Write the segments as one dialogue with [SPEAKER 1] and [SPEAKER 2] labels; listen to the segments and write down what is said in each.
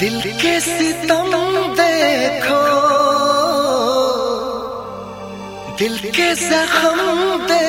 [SPEAKER 1] दिल के सितम देखो। दिल के जख्म देखो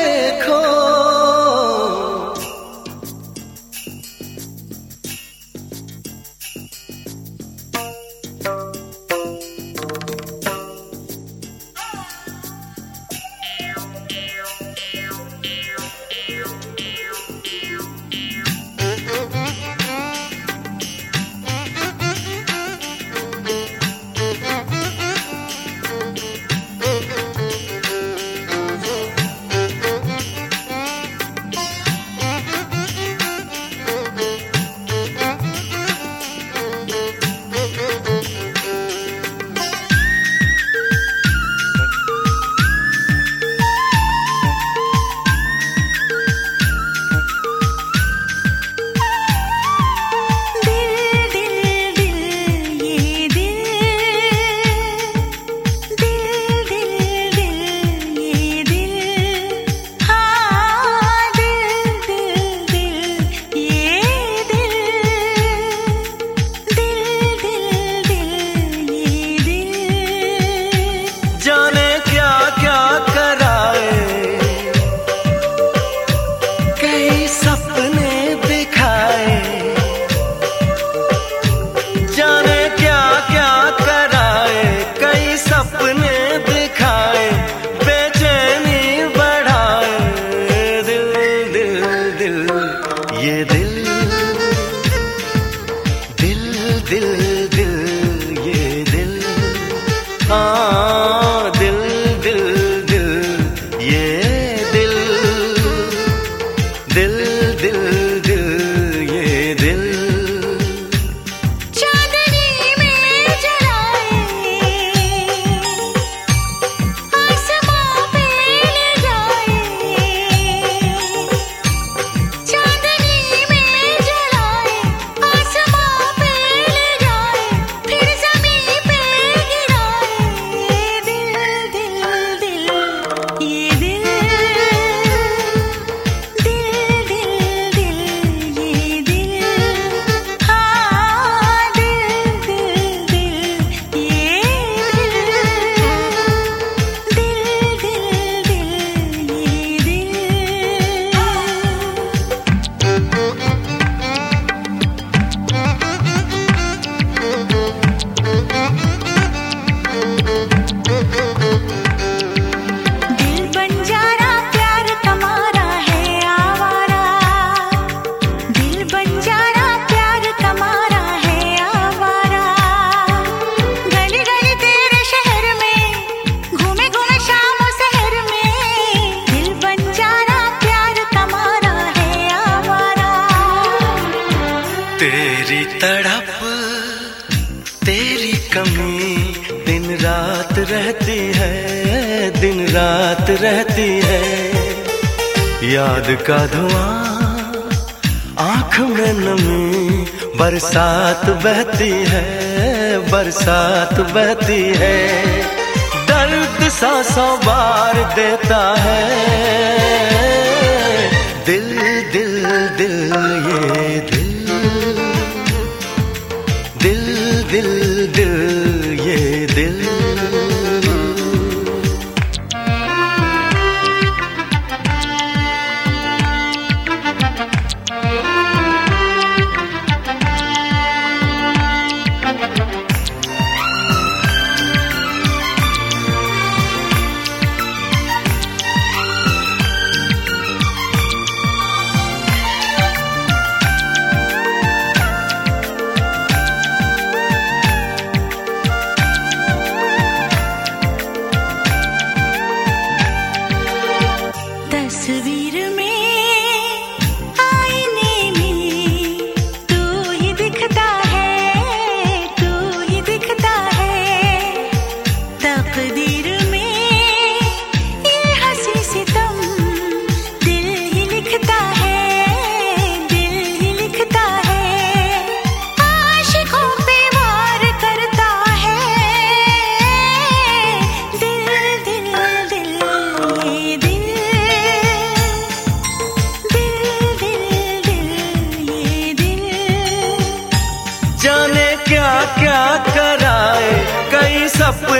[SPEAKER 1] रहती है, दिन रात रहती है। याद का धुआँ आँख में नमी, बरसात बहती है, बरसात बहती है। दर्द सा सौ बार देता है।
[SPEAKER 2] up with.